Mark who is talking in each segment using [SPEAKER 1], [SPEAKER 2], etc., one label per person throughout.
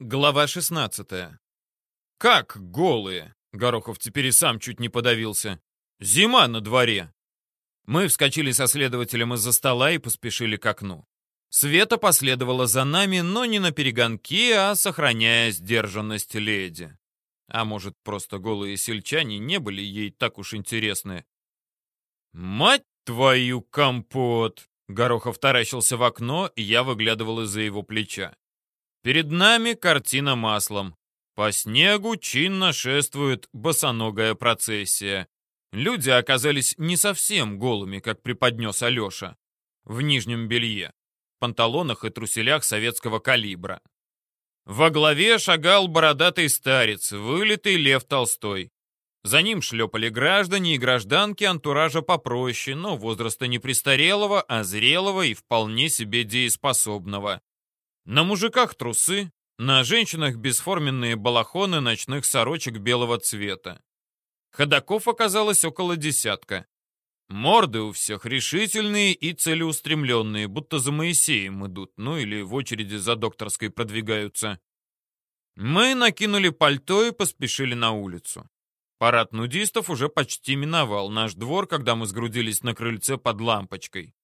[SPEAKER 1] Глава 16. Как голые? Горохов теперь и сам чуть не подавился. Зима на дворе. Мы вскочили со следователем из-за стола и поспешили к окну. Света последовала за нами, но не на перегонки, а сохраняя сдержанность леди. А может, просто голые сельчане не были ей так уж интересны. «Мать твою, компот!» Горохов таращился в окно, и я выглядывал из-за его плеча. Перед нами картина маслом. По снегу чинно шествует босоногая процессия. Люди оказались не совсем голыми, как преподнес Алеша. В нижнем белье, панталонах и труселях советского калибра. Во главе шагал бородатый старец, вылитый Лев Толстой. За ним шлепали граждане и гражданки антуража попроще, но возраста не престарелого, а зрелого и вполне себе дееспособного. На мужиках трусы, на женщинах бесформенные балахоны ночных сорочек белого цвета. Ходаков оказалось около десятка. Морды у всех решительные и целеустремленные, будто за Моисеем идут, ну или в очереди за докторской продвигаются. Мы накинули пальто и поспешили на улицу. Парад нудистов уже почти миновал наш двор, когда мы сгрудились на крыльце под лампочкой.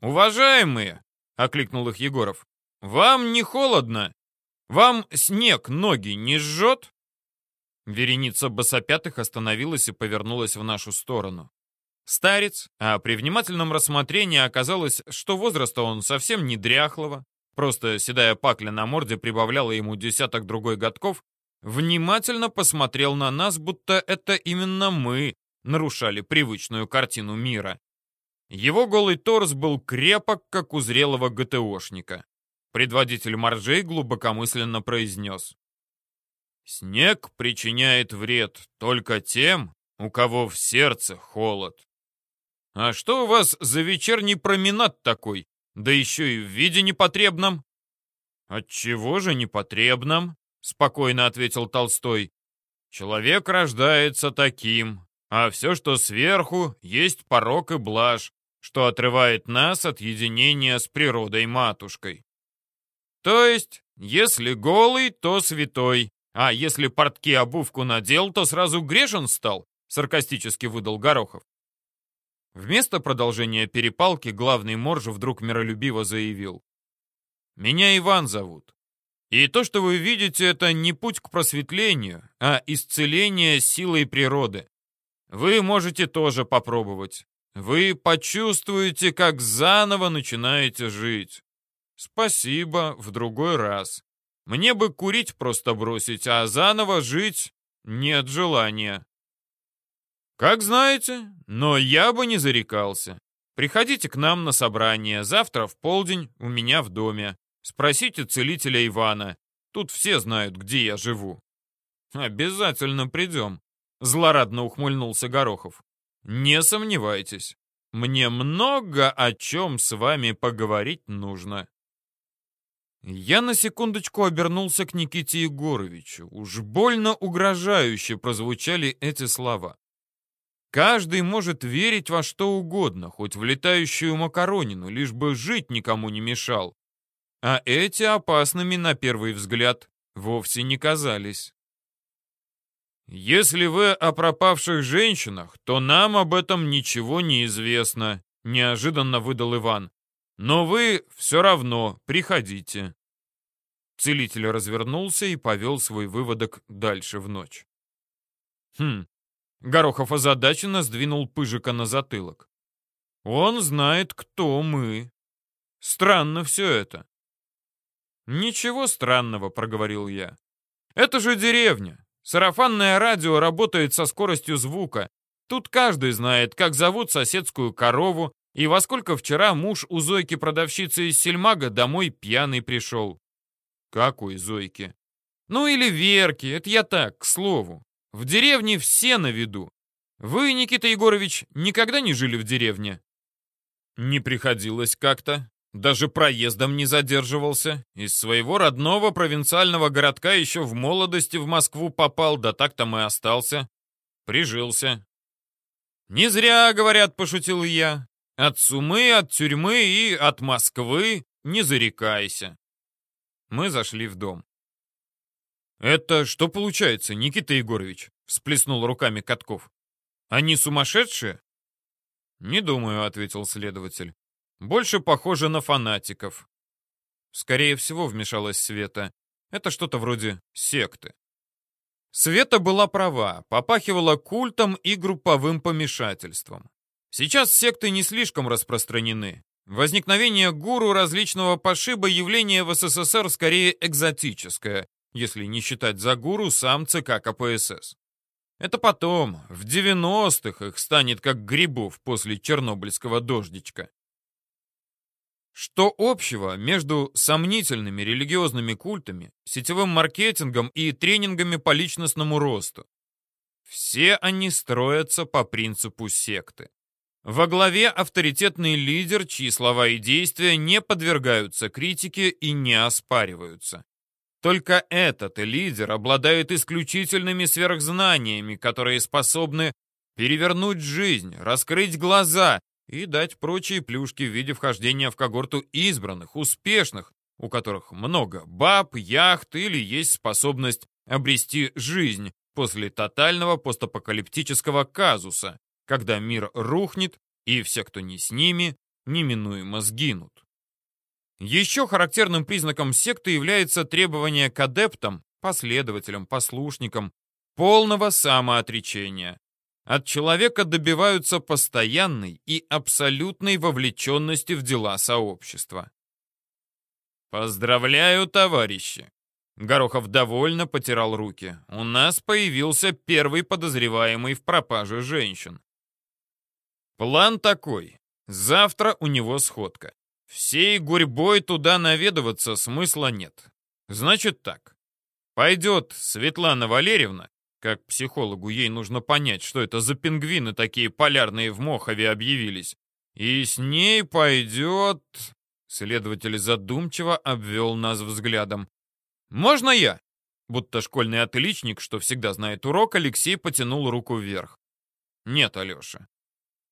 [SPEAKER 1] «Уважаемые!» — окликнул их Егоров. «Вам не холодно? Вам снег ноги не жжет?» Вереница босопятых остановилась и повернулась в нашу сторону. Старец, а при внимательном рассмотрении оказалось, что возраста он совсем не дряхлого, просто седая пакля на морде прибавляла ему десяток другой годков, внимательно посмотрел на нас, будто это именно мы нарушали привычную картину мира. Его голый торс был крепок, как у зрелого ГТОшника. Предводитель моржей глубокомысленно произнес. «Снег причиняет вред только тем, у кого в сердце холод. А что у вас за вечерний променад такой, да еще и в виде непотребном?» «Отчего же непотребном?» — спокойно ответил Толстой. «Человек рождается таким, а все, что сверху, есть порок и блажь, что отрывает нас от единения с природой-матушкой. То есть, если голый, то святой, а если портки обувку надел, то сразу грешен стал, саркастически выдал Горохов. Вместо продолжения перепалки главный морж вдруг миролюбиво заявил. «Меня Иван зовут. И то, что вы видите, это не путь к просветлению, а исцеление силой природы. Вы можете тоже попробовать. Вы почувствуете, как заново начинаете жить. Спасибо, в другой раз. Мне бы курить просто бросить, а заново жить нет желания. Как знаете, но я бы не зарекался. Приходите к нам на собрание. Завтра в полдень у меня в доме. Спросите целителя Ивана. Тут все знают, где я живу. Обязательно придем. Злорадно ухмыльнулся Горохов. Не сомневайтесь. Мне много о чем с вами поговорить нужно. Я на секундочку обернулся к Никите Егоровичу. Уж больно угрожающе прозвучали эти слова. Каждый может верить во что угодно, хоть в летающую макаронину, лишь бы жить никому не мешал. А эти опасными на первый взгляд вовсе не казались. «Если вы о пропавших женщинах, то нам об этом ничего не известно», — неожиданно выдал Иван. Но вы все равно приходите. Целитель развернулся и повел свой выводок дальше в ночь. Хм. Горохов озадаченно сдвинул пыжика на затылок. Он знает, кто мы. Странно все это. Ничего странного, проговорил я. Это же деревня. Сарафанное радио работает со скоростью звука. Тут каждый знает, как зовут соседскую корову, и во сколько вчера муж у Зойки-продавщицы из Сельмага домой пьяный пришел? Какой Зойки? Ну или Верки, это я так, к слову. В деревне все на виду. Вы, Никита Егорович, никогда не жили в деревне? Не приходилось как-то. Даже проездом не задерживался. Из своего родного провинциального городка еще в молодости в Москву попал, да так там и остался. Прижился. «Не зря, говорят, пошутил я. От сумы, от тюрьмы и от Москвы не зарекайся. Мы зашли в дом. «Это что получается, Никита Егорович?» — всплеснул руками Катков. «Они сумасшедшие?» «Не думаю», — ответил следователь. «Больше похоже на фанатиков». Скорее всего, вмешалась Света. Это что-то вроде секты. Света была права, попахивала культом и групповым помешательством. Сейчас секты не слишком распространены. Возникновение гуру различного пошиба явление в СССР скорее экзотическое, если не считать за гуру сам ЦК КПСС. Это потом, в 90-х, их станет как грибов после чернобыльского дождичка. Что общего между сомнительными религиозными культами, сетевым маркетингом и тренингами по личностному росту? Все они строятся по принципу секты. Во главе авторитетный лидер, чьи слова и действия не подвергаются критике и не оспариваются. Только этот лидер обладает исключительными сверхзнаниями, которые способны перевернуть жизнь, раскрыть глаза и дать прочие плюшки в виде вхождения в когорту избранных, успешных, у которых много баб, яхт или есть способность обрести жизнь после тотального постапокалиптического казуса, когда мир рухнет и все, кто не с ними, неминуемо сгинут. Еще характерным признаком секты является требование к адептам, последователям, послушникам полного самоотречения, от человека добиваются постоянной и абсолютной вовлеченности в дела сообщества. «Поздравляю, товарищи!» Горохов довольно потирал руки. «У нас появился первый подозреваемый в пропаже женщин. План такой. Завтра у него сходка. Всей гурьбой туда наведываться смысла нет. Значит так. Пойдет Светлана Валерьевна, как психологу ей нужно понять, что это за пингвины такие полярные в Мохове объявились. И с ней пойдет... Следователь задумчиво обвел нас взглядом. «Можно я?» Будто школьный отличник, что всегда знает урок, Алексей потянул руку вверх. «Нет, Алеша.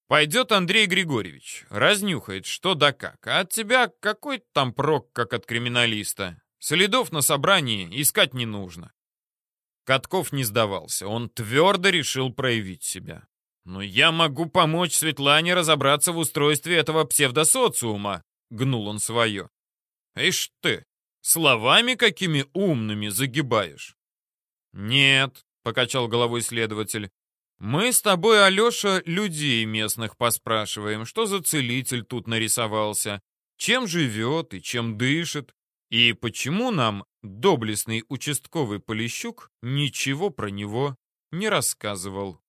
[SPEAKER 1] Пойдет Андрей Григорьевич, разнюхает, что да как. А от тебя какой там прок, как от криминалиста? Следов на собрании искать не нужно. Катков не сдавался. Он твердо решил проявить себя. «Но я могу помочь Светлане разобраться в устройстве этого псевдосоциума», — гнул он свое. «Ишь ты, словами какими умными загибаешь?» «Нет», — покачал головой следователь. «Мы с тобой, Алеша, людей местных поспрашиваем, что за целитель тут нарисовался, чем живет и чем дышит, и почему нам доблестный участковый Полищук ничего про него не рассказывал.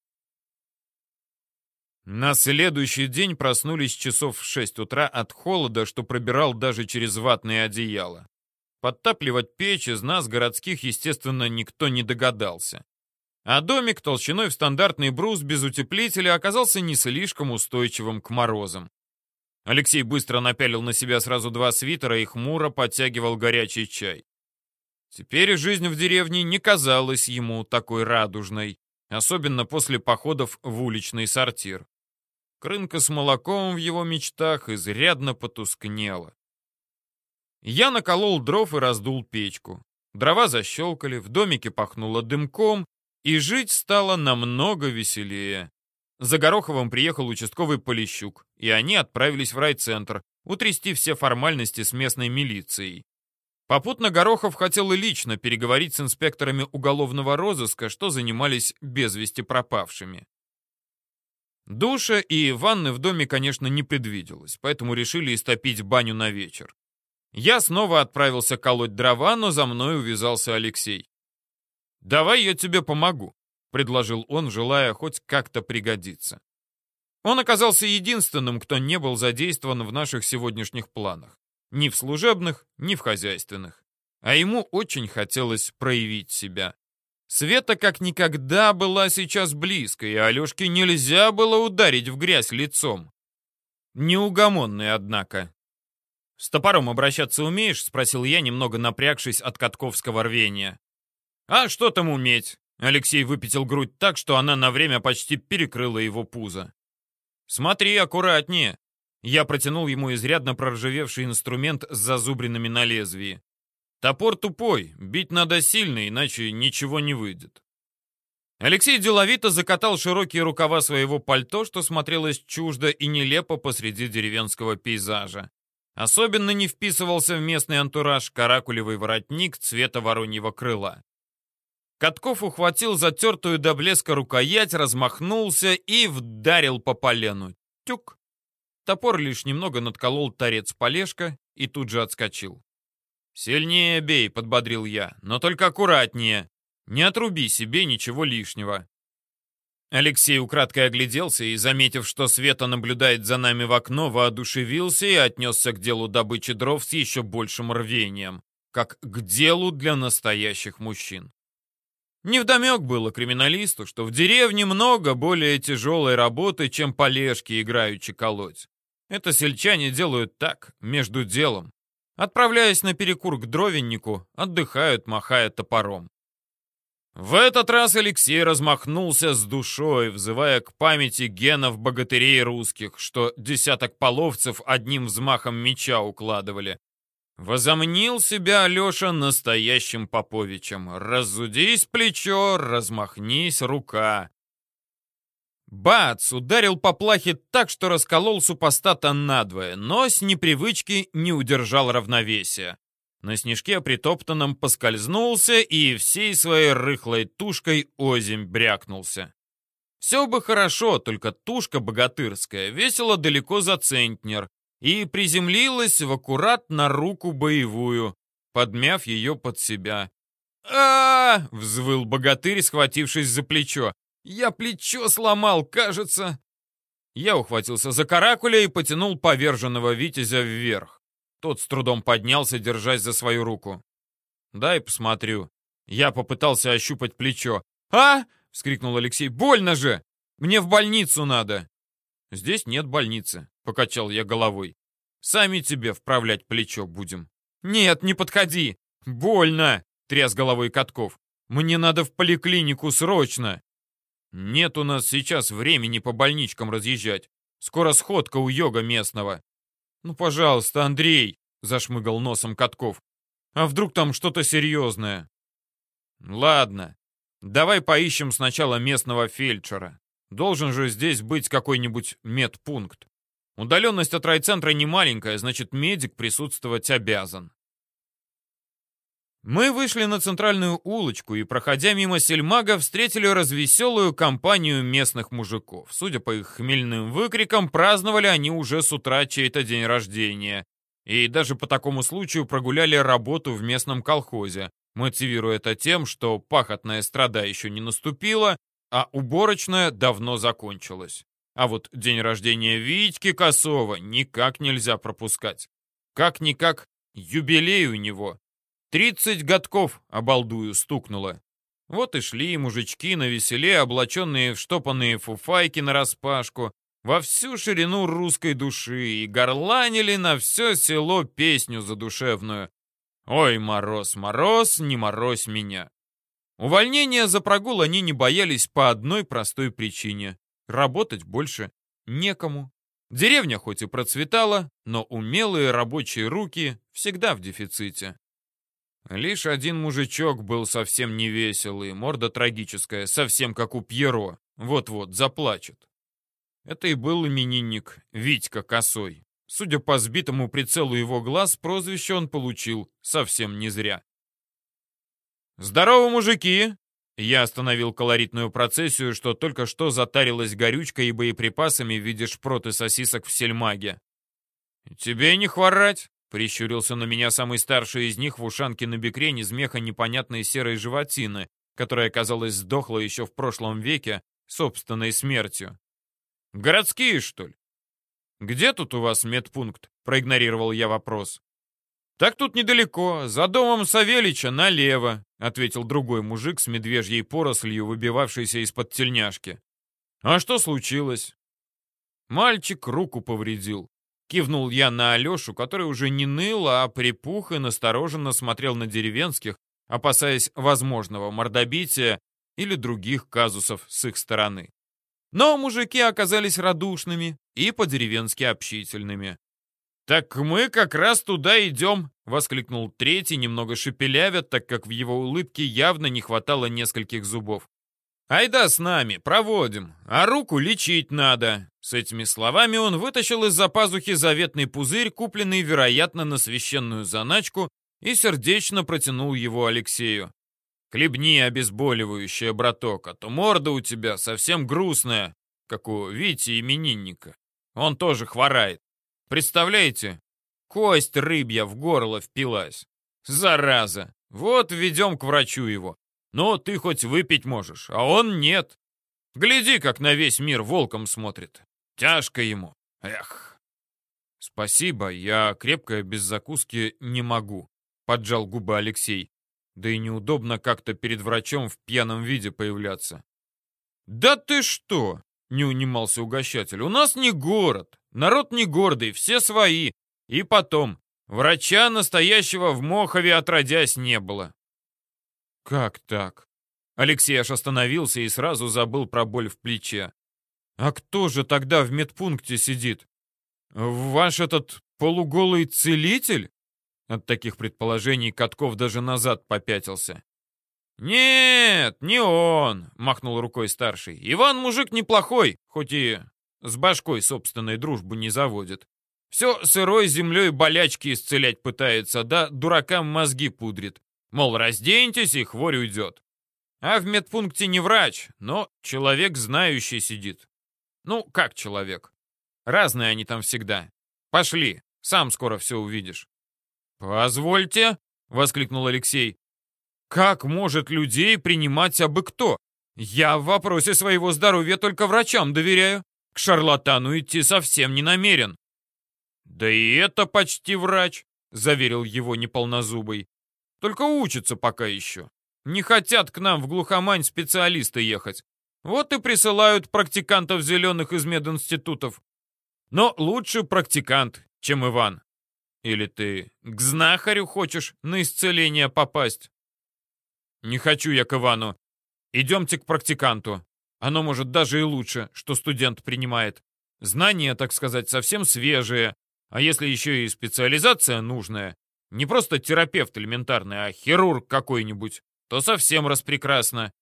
[SPEAKER 1] На следующий день проснулись часов в шесть утра от холода, что пробирал даже через ватные одеяла. Подтапливать печь из нас, городских, естественно, никто не догадался. А домик толщиной в стандартный брус без утеплителя оказался не слишком устойчивым к морозам. Алексей быстро напялил на себя сразу два свитера и хмуро подтягивал горячий чай. Теперь жизнь в деревне не казалась ему такой радужной, особенно после походов в уличный сортир. Крынка с молоком в его мечтах изрядно потускнела. Я наколол дров и раздул печку. Дрова защелкали, в домике пахнуло дымком, и жить стало намного веселее. За Гороховым приехал участковый Полищук, и они отправились в райцентр, утрясти все формальности с местной милицией. Попутно Горохов хотел и лично переговорить с инспекторами уголовного розыска, что занимались без вести пропавшими. Душа и ванны в доме, конечно, не предвиделось, поэтому решили истопить баню на вечер. Я снова отправился колоть дрова, но за мной увязался Алексей. «Давай я тебе помогу», — предложил он, желая хоть как-то пригодиться. Он оказался единственным, кто не был задействован в наших сегодняшних планах. Ни в служебных, ни в хозяйственных. А ему очень хотелось проявить себя. Света как никогда была сейчас близко, и Алешке нельзя было ударить в грязь лицом. Неугомонный, однако. «С топором обращаться умеешь?» — спросил я, немного напрягшись от катковского рвения. «А что там уметь?» Алексей выпятил грудь так, что она на время почти перекрыла его пузо. «Смотри аккуратнее. Я протянул ему изрядно проржавевший инструмент с зазубринами на лезвии. Топор тупой, бить надо сильно, иначе ничего не выйдет. Алексей деловито закатал широкие рукава своего пальто, что смотрелось чуждо и нелепо посреди деревенского пейзажа. Особенно не вписывался в местный антураж каракулевый воротник цвета вороньего крыла. Катков ухватил затертую до блеска рукоять, размахнулся и вдарил по полену. Тюк! Топор лишь немного надколол торец полежка и тут же отскочил. «Сильнее бей», — подбодрил я, — «но только аккуратнее. Не отруби себе ничего лишнего». Алексей украдкой огляделся и, заметив, что Света наблюдает за нами в окно, воодушевился и отнесся к делу добычи дров с еще большим рвением, как к делу для настоящих мужчин. Невдомек было криминалисту, что в деревне много более тяжелой работы, чем полежки играючи колоть. Это сельчане делают так, между делом. Отправляясь на перекур к дровеннику, отдыхают, махая топором. В этот раз Алексей размахнулся с душой, взывая к памяти генов богатырей русских, что десяток половцев одним взмахом меча укладывали. Возомнил себя Алеша настоящим Поповичем. Разудись плечо, размахнись рука. Бац! Ударил по плахе так, что расколол супостата надвое, но с непривычки не удержал равновесия. На снежке притоптанном поскользнулся и всей своей рыхлой тушкой озимь брякнулся. Все бы хорошо, только тушка богатырская весила далеко за центнер и приземлилась в аккурат на руку боевую, подмяв ее под себя. а, -а, -а взвыл богатырь, схватившись за плечо. Я плечо сломал, кажется. Я ухватился за каракуля и потянул поверженного витязя вверх. Тот с трудом поднялся, держась за свою руку. «Дай посмотрю». Я попытался ощупать плечо. «А!» — вскрикнул Алексей. «Больно же! Мне в больницу надо!» «Здесь нет больницы», — покачал я головой. «Сами тебе вправлять плечо будем». «Нет, не подходи! Больно!» — тряс головой Катков. «Мне надо в поликлинику срочно!» Нет у нас сейчас времени по больничкам разъезжать. Скоро сходка у йога местного. Ну, пожалуйста, Андрей, зашмыгал носом Катков. А вдруг там что-то серьезное? Ладно, давай поищем сначала местного фельдшера. Должен же здесь быть какой-нибудь медпункт. Удаленность от райцентра не маленькая, значит, медик присутствовать обязан. Мы вышли на центральную улочку и, проходя мимо сельмага, встретили развеселую компанию местных мужиков. Судя по их хмельным выкрикам, праздновали они уже с утра чей-то день рождения. И даже по такому случаю прогуляли работу в местном колхозе, мотивируя это тем, что пахотная страда еще не наступила, а уборочная давно закончилась. А вот день рождения Витьки Косова никак нельзя пропускать. Как-никак юбилей у него. Тридцать годков, обалдую, стукнуло. Вот и шли мужички на веселе, облаченные в штопанные фуфайки нараспашку, во всю ширину русской души и горланили на все село песню задушевную. «Ой, мороз, мороз, не морозь меня!» Увольнения за прогул они не боялись по одной простой причине. Работать больше некому. Деревня хоть и процветала, но умелые рабочие руки всегда в дефиците. Лишь один мужичок был совсем невеселый, морда трагическая, совсем как у Пьеро. Вот-вот, заплачет. Это и был именинник Витька Косой. Судя по сбитому прицелу его глаз, прозвище он получил совсем не зря. «Здорово, мужики!» Я остановил колоритную процессию, что только что затарилась горючкой и боеприпасами в виде шпрот и сосисок в сельмаге. «Тебе не хворать!» Прищурился на меня самый старший из них в ушанке на бекрень из меха непонятной серой животины, которая, казалось, сдохла еще в прошлом веке собственной смертью. «Городские, что ли?» «Где тут у вас медпункт?» — проигнорировал я вопрос. «Так тут недалеко, за домом Савелича налево», — ответил другой мужик с медвежьей порослью, выбивавшейся из-под тельняшки. «А что случилось?» Мальчик руку повредил. Кивнул я на Алешу, который уже не ныл, а припух и настороженно смотрел на деревенских, опасаясь возможного мордобития или других казусов с их стороны. Но мужики оказались радушными и по-деревенски общительными. «Так мы как раз туда идем», — воскликнул третий, немного шепелявя, так как в его улыбке явно не хватало нескольких зубов. «Айда с нами, проводим, а руку лечить надо». С этими словами он вытащил из-за пазухи заветный пузырь, купленный, вероятно, на священную заначку, и сердечно протянул его Алексею. «Хлебни обезболивающее, браток, а то морда у тебя совсем грустная, как у Вити именинника. Он тоже хворает. Представляете? Кость рыбья в горло впилась. Зараза! Вот ведем к врачу его. Но ты хоть выпить можешь, а он нет. Гляди, как на весь мир волком смотрит. Тяжко ему. Эх. Спасибо, я крепкое без закуски не могу, поджал губы Алексей. Да и неудобно как-то перед врачом в пьяном виде появляться. Да ты что? Не унимался угощатель. У нас не город. Народ не гордый, все свои. И потом, врача настоящего в Мохове отродясь не было. Как так? Алексей аж остановился и сразу забыл про боль в плече. А кто же тогда в медпункте сидит? Ваш этот полуголый целитель? От таких предположений Катков даже назад попятился. «Нет, не он!» — махнул рукой старший. «Иван мужик неплохой, хоть и с башкой собственной дружбу не заводит. Все сырой землей болячки исцелять пытается, да дуракам мозги пудрит. Мол, разденьтесь, и хворь уйдет. А в медпункте не врач, но человек знающий сидит. Ну, как человек? Разные они там всегда. Пошли, сам скоро все увидишь. «Позвольте», — воскликнул Алексей. «Как может людей принимать абы кто? Я в вопросе своего здоровья только врачам доверяю. К шарлатану идти совсем не намерен. Да и это почти врач, заверил его неполнозубый. Только учится пока еще. Не хотят к нам в глухомань специалисты ехать. Вот и присылают практикантов зеленых из мединститутов. Но лучше практикант, чем Иван. Или ты к знахарю хочешь на исцеление попасть? Не хочу я к Ивану. Идемте к практиканту. Оно может даже и лучше, что студент принимает. Знания, так сказать, совсем свежие. А если еще и специализация нужная, не просто терапевт элементарный, а хирург какой-нибудь, то совсем распрекрасно.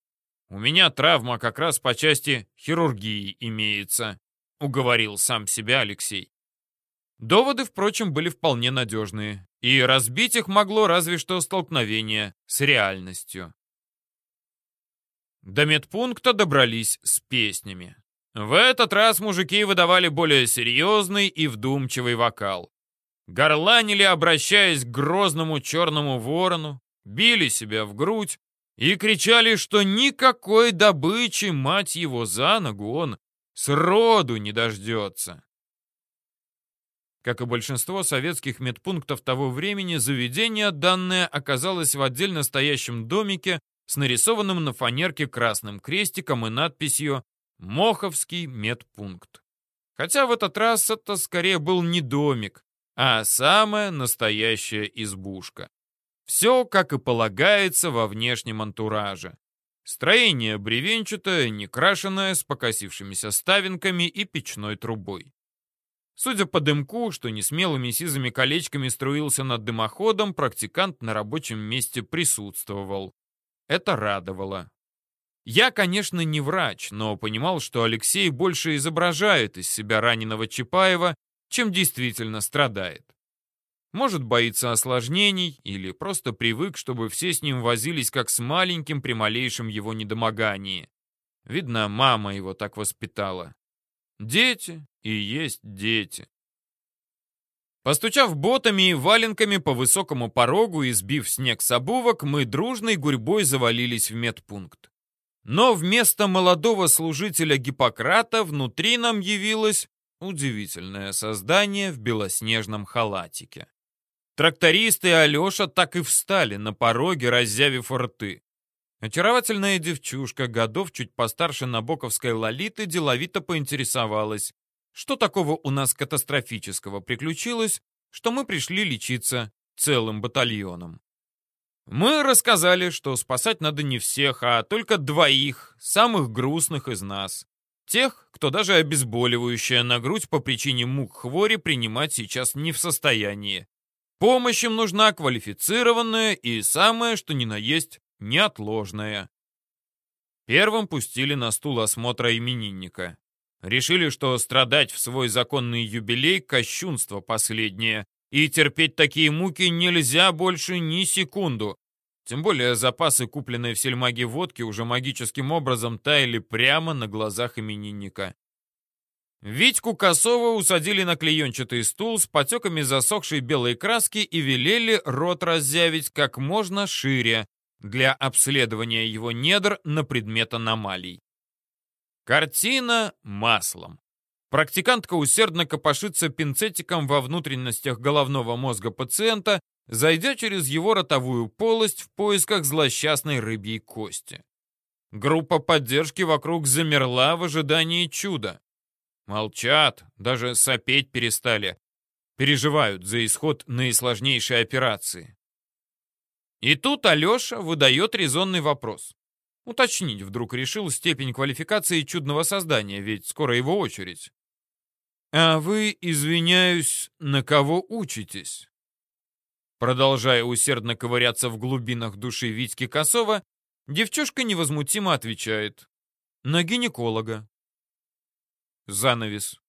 [SPEAKER 1] У меня травма как раз по части хирургии имеется, уговорил сам себя Алексей. Доводы, впрочем, были вполне надежные, и разбить их могло разве что столкновение с реальностью. До медпункта добрались с песнями. В этот раз мужики выдавали более серьезный и вдумчивый вокал. Горланили, обращаясь к грозному черному ворону, били себя в грудь и кричали, что никакой добычи, мать его, за ногу он сроду не дождется. Как и большинство советских медпунктов того времени, заведение данное оказалось в отдельно стоящем домике с нарисованным на фанерке красным крестиком и надписью «Моховский медпункт». Хотя в этот раз это скорее был не домик, а самая настоящая избушка. Все, как и полагается, во внешнем антураже. Строение бревенчатое, некрашенное, с покосившимися ставинками и печной трубой. Судя по дымку, что несмелыми сизыми колечками струился над дымоходом, практикант на рабочем месте присутствовал. Это радовало. Я, конечно, не врач, но понимал, что Алексей больше изображает из себя раненого Чапаева, чем действительно страдает. Может, боится осложнений или просто привык, чтобы все с ним возились как с маленьким при малейшем его недомогании. Видно, мама его так воспитала. Дети и есть дети. Постучав ботами и валенками по высокому порогу и сбив снег с обувок, мы дружной гурьбой завалились в медпункт. Но вместо молодого служителя Гиппократа внутри нам явилось удивительное создание в белоснежном халатике. Трактористы и Алеша так и встали на пороге, разъявив рты. Очаровательная девчушка, годов чуть постарше Набоковской Лолиты, деловито поинтересовалась, что такого у нас катастрофического приключилось, что мы пришли лечиться целым батальоном? Мы рассказали, что спасать надо не всех, а только двоих, самых грустных из нас. Тех, кто даже обезболивающее на грудь по причине мук хвори принимать сейчас не в состоянии. Помощь им нужна квалифицированная и самое, что ни на есть, неотложная. Первым пустили на стул осмотра именинника. Решили, что страдать в свой законный юбилей – кощунство последнее, и терпеть такие муки нельзя больше ни секунду. Тем более запасы, купленные в сельмаге водки, уже магическим образом таяли прямо на глазах именинника. Витьку Косова усадили на клеенчатый стул с потеками засохшей белой краски и велели рот раззявить как можно шире для обследования его недр на предмет аномалий. Картина маслом. Практикантка усердно копошится пинцетиком во внутренностях головного мозга пациента, зайдя через его ротовую полость в поисках злосчастной рыбьей кости. Группа поддержки вокруг замерла в ожидании чуда. Молчат, даже сопеть перестали. Переживают за исход наисложнейшей операции. И тут Алеша выдает резонный вопрос. Уточнить вдруг решил степень квалификации чудного создания, ведь скоро его очередь. «А вы, извиняюсь, на кого учитесь?» Продолжая усердно ковыряться в глубинах души Витьки Косова, девчушка невозмутимо отвечает. «На гинеколога». Занавес.